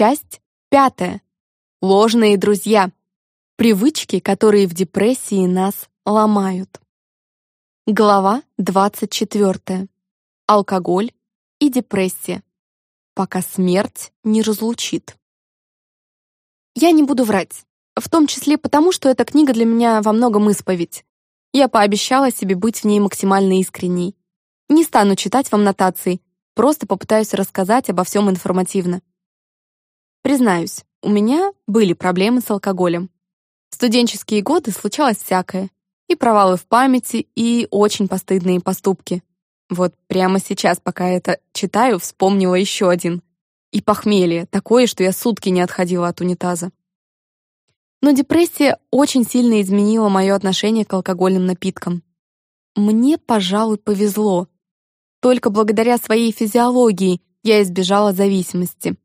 Часть пятая. Ложные друзья. Привычки, которые в депрессии нас ломают. Глава 24. Алкоголь и депрессия. Пока смерть не разлучит. Я не буду врать, в том числе потому, что эта книга для меня во многом исповедь. Я пообещала себе быть в ней максимально искренней. Не стану читать вам нотации, просто попытаюсь рассказать обо всем информативно. Признаюсь, у меня были проблемы с алкоголем. В студенческие годы случалось всякое. И провалы в памяти, и очень постыдные поступки. Вот прямо сейчас, пока это читаю, вспомнила еще один. И похмелье, такое, что я сутки не отходила от унитаза. Но депрессия очень сильно изменила мое отношение к алкогольным напиткам. Мне, пожалуй, повезло. Только благодаря своей физиологии я избежала зависимости.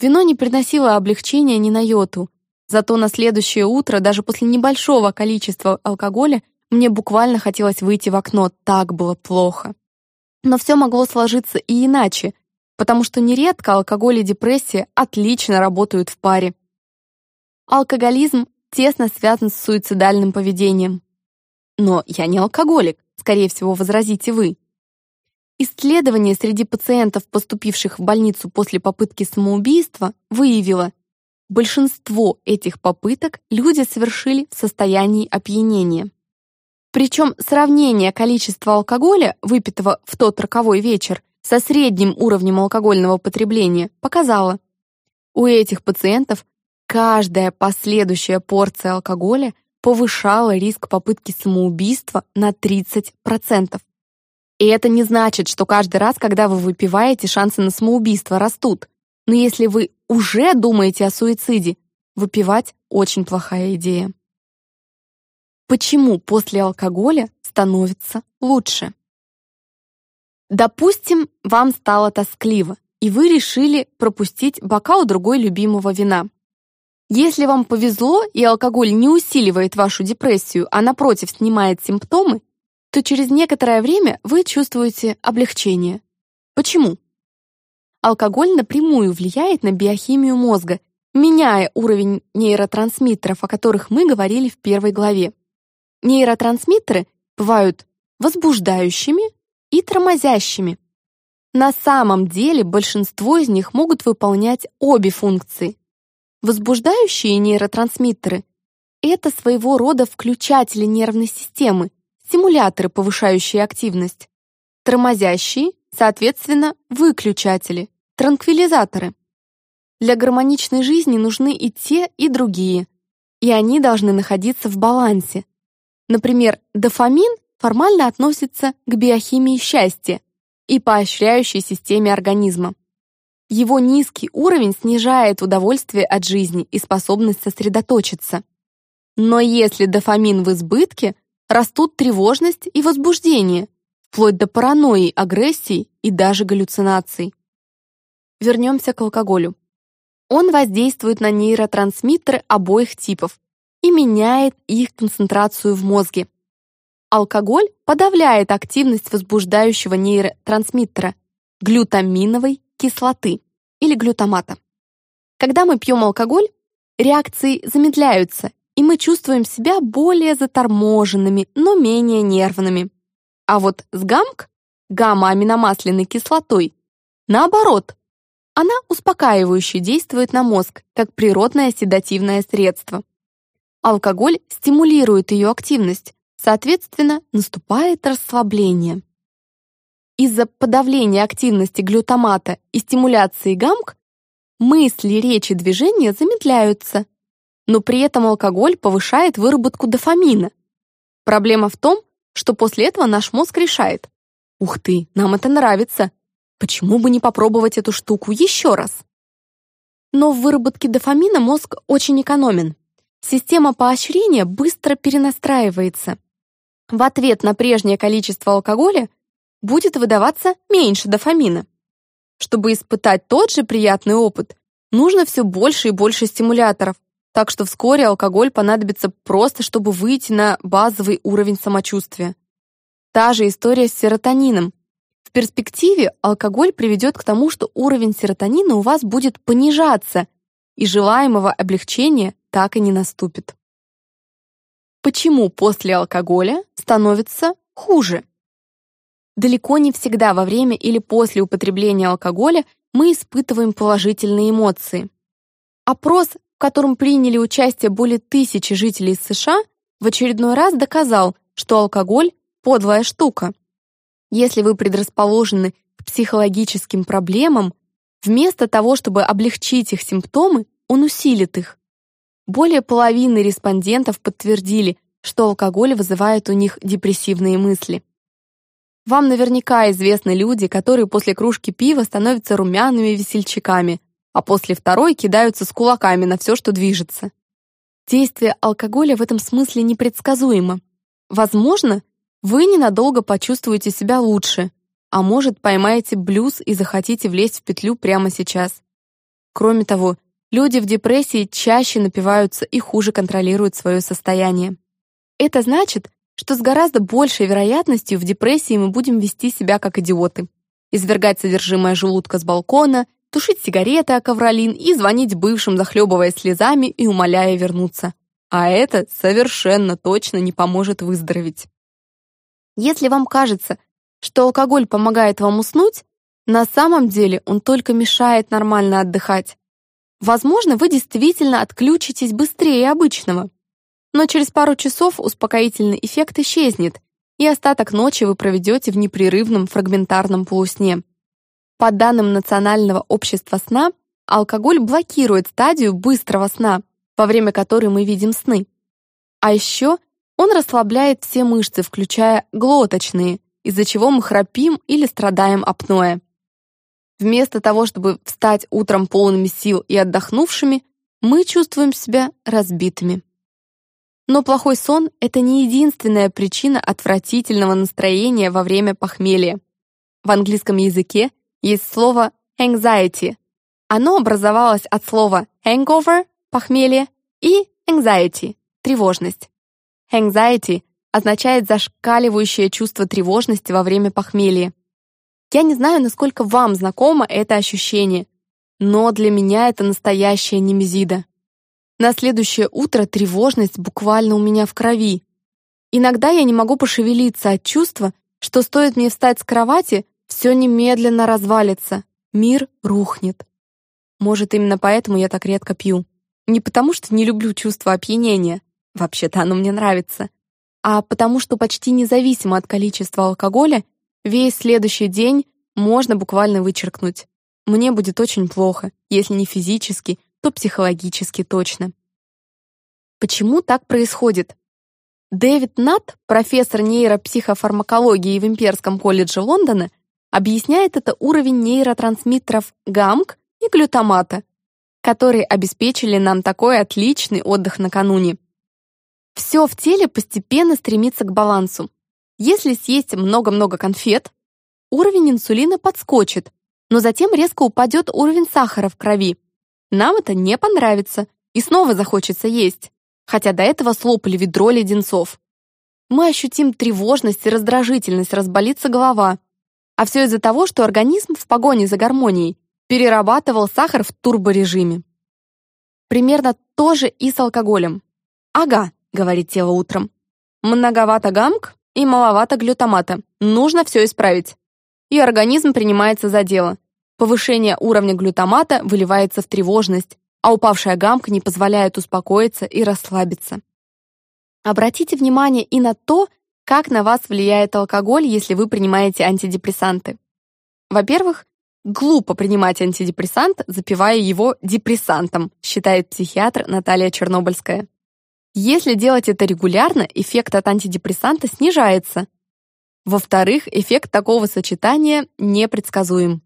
Вино не приносило облегчения ни на йоту, зато на следующее утро, даже после небольшого количества алкоголя, мне буквально хотелось выйти в окно, так было плохо. Но все могло сложиться и иначе, потому что нередко алкоголь и депрессия отлично работают в паре. Алкоголизм тесно связан с суицидальным поведением. Но я не алкоголик, скорее всего, возразите вы. Исследование среди пациентов, поступивших в больницу после попытки самоубийства, выявило, большинство этих попыток люди совершили в состоянии опьянения. Причем сравнение количества алкоголя, выпитого в тот роковой вечер, со средним уровнем алкогольного потребления показало, у этих пациентов Каждая последующая порция алкоголя повышала риск попытки самоубийства на 30%. И это не значит, что каждый раз, когда вы выпиваете, шансы на самоубийство растут. Но если вы уже думаете о суициде, выпивать очень плохая идея. Почему после алкоголя становится лучше? Допустим, вам стало тоскливо, и вы решили пропустить бокал другой любимого вина. Если вам повезло и алкоголь не усиливает вашу депрессию, а напротив снимает симптомы, то через некоторое время вы чувствуете облегчение. Почему? Алкоголь напрямую влияет на биохимию мозга, меняя уровень нейротрансмиттеров, о которых мы говорили в первой главе. Нейротрансмиттеры бывают возбуждающими и тормозящими. На самом деле большинство из них могут выполнять обе функции. Возбуждающие нейротрансмиттеры — это своего рода включатели нервной системы, стимуляторы, повышающие активность. Тормозящие, соответственно, выключатели, транквилизаторы. Для гармоничной жизни нужны и те, и другие, и они должны находиться в балансе. Например, дофамин формально относится к биохимии счастья и поощряющей системе организма. Его низкий уровень снижает удовольствие от жизни и способность сосредоточиться. Но если дофамин в избытке, растут тревожность и возбуждение, вплоть до паранойи, агрессии и даже галлюцинаций. Вернемся к алкоголю. Он воздействует на нейротрансмиттеры обоих типов и меняет их концентрацию в мозге. Алкоголь подавляет активность возбуждающего нейротрансмиттера глютаминовой кислоты или глютамата. Когда мы пьем алкоголь, реакции замедляются, и мы чувствуем себя более заторможенными, но менее нервными. А вот с гамк, гамма-аминомасляной кислотой, наоборот, она успокаивающе действует на мозг, как природное седативное средство. Алкоголь стимулирует ее активность, соответственно, наступает расслабление. Из-за подавления активности глютамата и стимуляции гамк мысли, речи, движения замедляются, но при этом алкоголь повышает выработку дофамина. Проблема в том, что после этого наш мозг решает, «Ух ты, нам это нравится, почему бы не попробовать эту штуку еще раз?» Но в выработке дофамина мозг очень экономен. Система поощрения быстро перенастраивается. В ответ на прежнее количество алкоголя будет выдаваться меньше дофамина. Чтобы испытать тот же приятный опыт, нужно все больше и больше стимуляторов, так что вскоре алкоголь понадобится просто, чтобы выйти на базовый уровень самочувствия. Та же история с серотонином. В перспективе алкоголь приведет к тому, что уровень серотонина у вас будет понижаться, и желаемого облегчения так и не наступит. Почему после алкоголя становится хуже? Далеко не всегда во время или после употребления алкоголя мы испытываем положительные эмоции. Опрос, в котором приняли участие более тысячи жителей США, в очередной раз доказал, что алкоголь – подлая штука. Если вы предрасположены к психологическим проблемам, вместо того, чтобы облегчить их симптомы, он усилит их. Более половины респондентов подтвердили, что алкоголь вызывает у них депрессивные мысли. Вам наверняка известны люди, которые после кружки пива становятся румяными весельчаками, а после второй кидаются с кулаками на все, что движется. Действие алкоголя в этом смысле непредсказуемо. Возможно, вы ненадолго почувствуете себя лучше, а может, поймаете блюз и захотите влезть в петлю прямо сейчас. Кроме того, люди в депрессии чаще напиваются и хуже контролируют свое состояние. Это значит, что с гораздо большей вероятностью в депрессии мы будем вести себя как идиоты. Извергать содержимое желудка с балкона, тушить сигареты о ковролин и звонить бывшим, захлебываясь слезами и умоляя вернуться. А это совершенно точно не поможет выздороветь. Если вам кажется, что алкоголь помогает вам уснуть, на самом деле он только мешает нормально отдыхать. Возможно, вы действительно отключитесь быстрее обычного. Но через пару часов успокоительный эффект исчезнет, и остаток ночи вы проведете в непрерывном фрагментарном полусне. По данным Национального общества сна, алкоголь блокирует стадию быстрого сна, во время которой мы видим сны. А еще он расслабляет все мышцы, включая глоточные, из-за чего мы храпим или страдаем апноэ. Вместо того, чтобы встать утром полными сил и отдохнувшими, мы чувствуем себя разбитыми. Но плохой сон — это не единственная причина отвратительного настроения во время похмелья. В английском языке есть слово anxiety. Оно образовалось от слова hangover — похмелье и anxiety — тревожность. Anxiety означает зашкаливающее чувство тревожности во время похмелья. Я не знаю, насколько вам знакомо это ощущение, но для меня это настоящая немезида. На следующее утро тревожность буквально у меня в крови. Иногда я не могу пошевелиться от чувства, что стоит мне встать с кровати, все немедленно развалится, мир рухнет. Может, именно поэтому я так редко пью. Не потому, что не люблю чувство опьянения, Вообще-то оно мне нравится. А потому что почти независимо от количества алкоголя, весь следующий день можно буквально вычеркнуть. Мне будет очень плохо, если не физически, то психологически точно. Почему так происходит? Дэвид Натт, профессор нейропсихофармакологии в Имперском колледже Лондона, объясняет это уровень нейротрансмиттеров ГАМК и глютамата, которые обеспечили нам такой отличный отдых накануне. Все в теле постепенно стремится к балансу. Если съесть много-много конфет, уровень инсулина подскочит, но затем резко упадет уровень сахара в крови. Нам это не понравится, и снова захочется есть, хотя до этого слопали ведро леденцов. Мы ощутим тревожность и раздражительность, разболится голова. А все из-за того, что организм в погоне за гармонией перерабатывал сахар в турборежиме. Примерно то же и с алкоголем. Ага, — говорит тело утром. «Многовато гамк и маловато глютамата. Нужно все исправить». И организм принимается за дело. Повышение уровня глютамата выливается в тревожность, а упавшая гамка не позволяет успокоиться и расслабиться. Обратите внимание и на то, как на вас влияет алкоголь, если вы принимаете антидепрессанты. Во-первых, глупо принимать антидепрессант, запивая его депрессантом, считает психиатр Наталья Чернобыльская. Если делать это регулярно, эффект от антидепрессанта снижается. Во-вторых, эффект такого сочетания непредсказуем.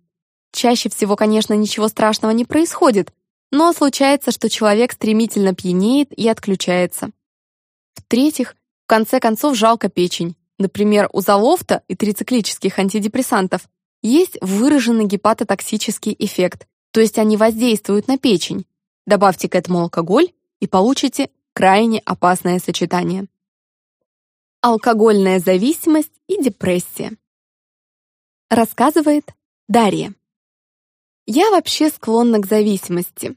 Чаще всего, конечно, ничего страшного не происходит, но случается, что человек стремительно пьянеет и отключается. В-третьих, конце концов жалко печень. Например, у залофта и трициклических антидепрессантов есть выраженный гепатотоксический эффект, то есть они воздействуют на печень. Добавьте к этому алкоголь и получите крайне опасное сочетание. Алкогольная зависимость и депрессия. Рассказывает Дарья. Я вообще склонна к зависимости.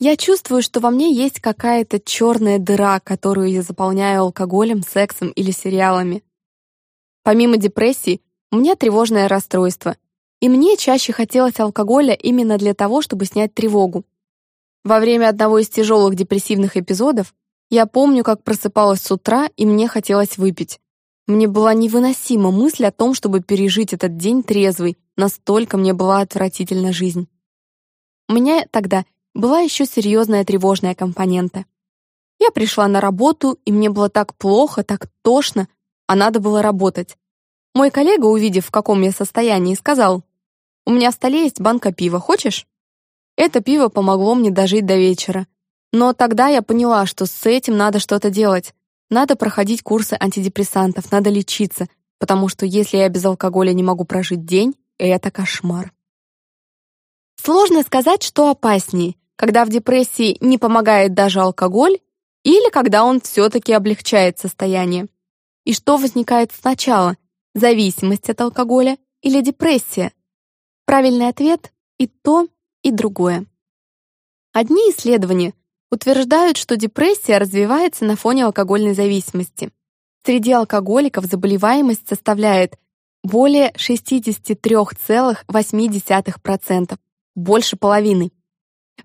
Я чувствую, что во мне есть какая-то черная дыра, которую я заполняю алкоголем, сексом или сериалами. Помимо депрессии, у меня тревожное расстройство, и мне чаще хотелось алкоголя именно для того, чтобы снять тревогу. Во время одного из тяжелых депрессивных эпизодов я помню, как просыпалась с утра, и мне хотелось выпить. Мне была невыносима мысль о том, чтобы пережить этот день трезвый, настолько мне была отвратительна жизнь. У меня тогда была еще серьезная тревожная компонента. Я пришла на работу, и мне было так плохо, так тошно, а надо было работать. Мой коллега, увидев, в каком я состоянии, сказал, «У меня в столе есть банка пива, хочешь?» Это пиво помогло мне дожить до вечера. Но тогда я поняла, что с этим надо что-то делать. Надо проходить курсы антидепрессантов, надо лечиться, потому что если я без алкоголя не могу прожить день, это кошмар. Сложно сказать, что опаснее, когда в депрессии не помогает даже алкоголь или когда он все-таки облегчает состояние. И что возникает сначала, зависимость от алкоголя или депрессия? Правильный ответ — и то, и другое. Одни исследования утверждают, что депрессия развивается на фоне алкогольной зависимости. Среди алкоголиков заболеваемость составляет более 63,8%, больше половины.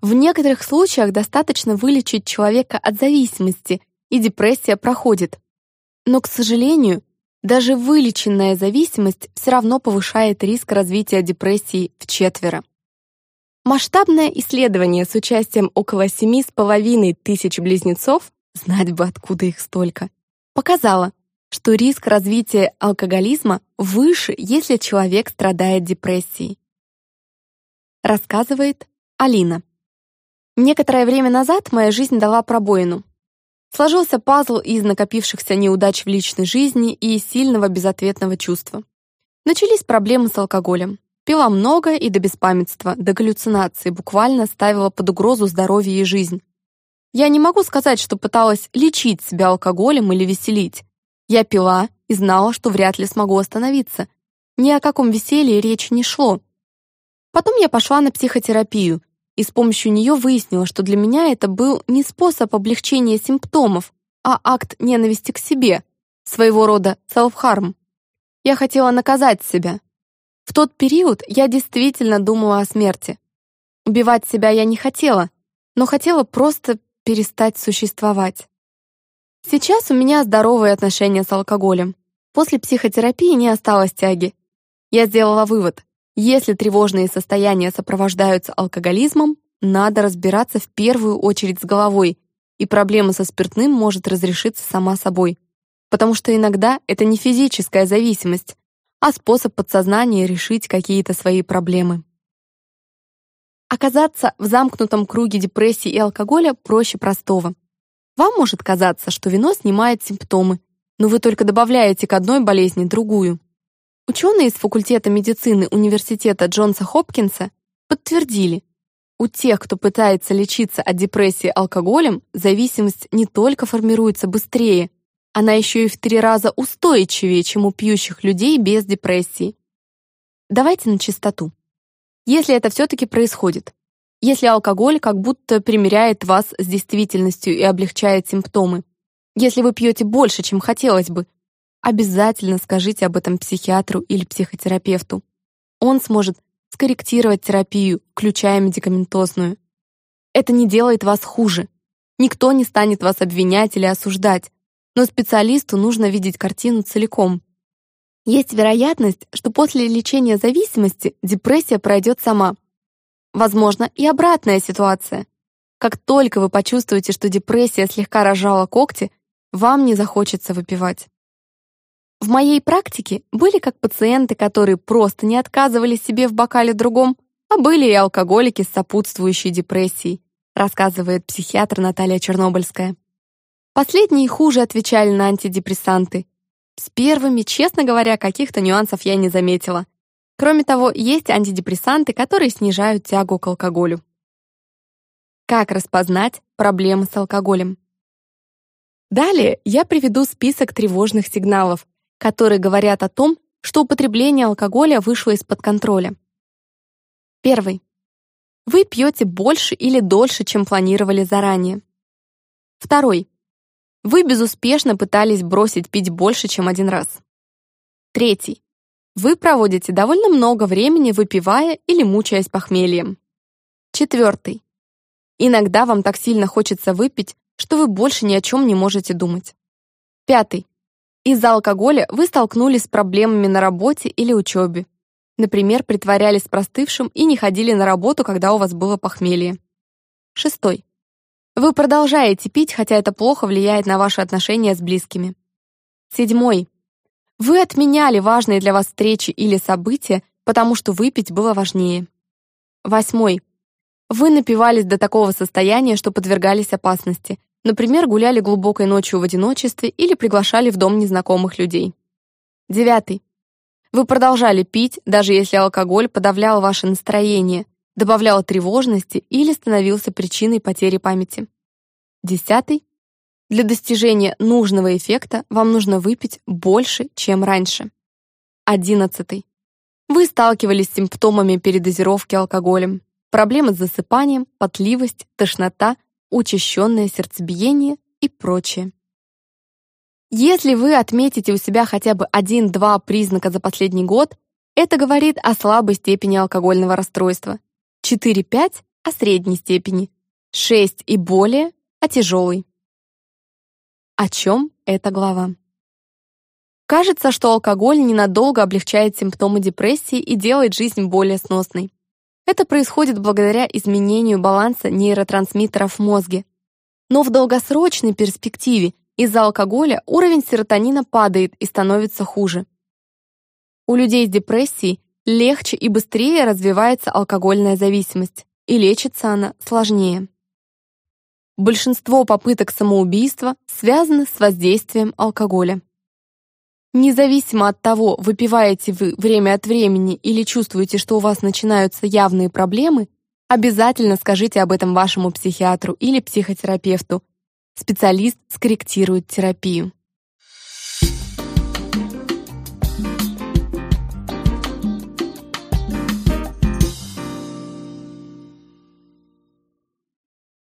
В некоторых случаях достаточно вылечить человека от зависимости, и депрессия проходит. Но, к сожалению, даже вылеченная зависимость все равно повышает риск развития депрессии в четверо. Масштабное исследование с участием около семи с половиной тысяч близнецов, знать бы откуда их столько, показало, что риск развития алкоголизма выше, если человек страдает депрессией. Рассказывает Алина. Некоторое время назад моя жизнь дала пробоину. Сложился пазл из накопившихся неудач в личной жизни и сильного безответного чувства. Начались проблемы с алкоголем. Пила много и до беспамятства, до галлюцинации, буквально ставила под угрозу здоровье и жизнь. Я не могу сказать, что пыталась лечить себя алкоголем или веселить. Я пила и знала, что вряд ли смогу остановиться. Ни о каком веселье речи не шло. Потом я пошла на психотерапию, и с помощью нее выяснила, что для меня это был не способ облегчения симптомов, а акт ненависти к себе, своего рода self-harm. Я хотела наказать себя, в тот период я действительно думала о смерти. Убивать себя я не хотела, но хотела просто перестать существовать. Сейчас у меня здоровые отношения с алкоголем. После психотерапии не осталось тяги. Я сделала вывод. Если тревожные состояния сопровождаются алкоголизмом, надо разбираться в первую очередь с головой, и проблема со спиртным может разрешиться сама собой. Потому что иногда это не физическая зависимость, а способ подсознания решить какие-то свои проблемы. Оказаться в замкнутом круге депрессии и алкоголя проще простого. Вам может казаться, что вино снимает симптомы, но вы только добавляете к одной болезни другую. Ученые из факультета медицины университета Джонса Хопкинса подтвердили, у тех, кто пытается лечиться от депрессии алкоголем, зависимость не только формируется быстрее, она еще и в три раза устойчивее, чем у пьющих людей без депрессии. Давайте на чистоту. Если это все-таки происходит, если алкоголь как будто примиряет вас с действительностью и облегчает симптомы, если вы пьете больше, чем хотелось бы, обязательно скажите об этом психиатру или психотерапевту. Он сможет скорректировать терапию, включая медикаментозную. Это не делает вас хуже. Никто не станет вас обвинять или осуждать но специалисту нужно видеть картину целиком. Есть вероятность, что после лечения зависимости депрессия пройдет сама. Возможно, и обратная ситуация. Как только вы почувствуете, что депрессия слегка разжала когти, вам не захочется выпивать. В моей практике были как пациенты, которые просто не отказывали себе в бокале другом, а были и алкоголики с сопутствующей депрессией, рассказывает психиатр Наталья Чернобыльская. Последние хуже отвечали на антидепрессанты. С первыми, честно говоря, каких-то нюансов я не заметила. Кроме того, есть антидепрессанты, которые снижают тягу к алкоголю. Как распознать проблемы с алкоголем? Далее я приведу список тревожных сигналов, которые говорят о том, что употребление алкоголя вышло из-под контроля. Первый. Вы пьете больше или дольше, чем планировали заранее. Второй. Вы безуспешно пытались бросить пить больше, чем один раз. Третий. Вы проводите довольно много времени, выпивая или мучаясь похмельем. Четвертый. Иногда вам так сильно хочется выпить, что вы больше ни о чем не можете думать. Пятый. Из-за алкоголя вы столкнулись с проблемами на работе или учебе. Например, притворялись простывшим и не ходили на работу, когда у вас было похмелье. Шестой. Вы продолжаете пить, хотя это плохо влияет на ваши отношения с близкими. Седьмой. Вы отменяли важные для вас встречи или события, потому что выпить было важнее. Восьмой. Вы напивались до такого состояния, что подвергались опасности. Например, гуляли глубокой ночью в одиночестве или приглашали в дом незнакомых людей. Девятый. Вы продолжали пить, даже если алкоголь подавлял ваше настроение, добавлял тревожности или становился причиной потери памяти. Десятый. Для достижения нужного эффекта вам нужно выпить больше, чем раньше. Одиннадцатый. Вы сталкивались с симптомами передозировки алкоголем. Проблемы с засыпанием, потливость, тошнота, учащенное сердцебиение и прочее. Если вы отметите у себя хотя бы один-два признака за последний год, это говорит о слабой степени алкогольного расстройства. 4-5 – о средней степени, 6 и более – о тяжелой. О чем эта глава? Кажется, что алкоголь ненадолго облегчает симптомы депрессии и делает жизнь более сносной. Это происходит благодаря изменению баланса нейротрансмиттеров в мозге. Но в долгосрочной перспективе из-за алкоголя уровень серотонина падает и становится хуже. У людей с депрессией легче и быстрее развивается алкогольная зависимость, и лечится она сложнее. Большинство попыток самоубийства связаны с воздействием алкоголя. Независимо от того, выпиваете вы время от времени или чувствуете, что у вас начинаются явные проблемы, обязательно скажите об этом вашему психиатру или психотерапевту. Специалист скорректирует терапию.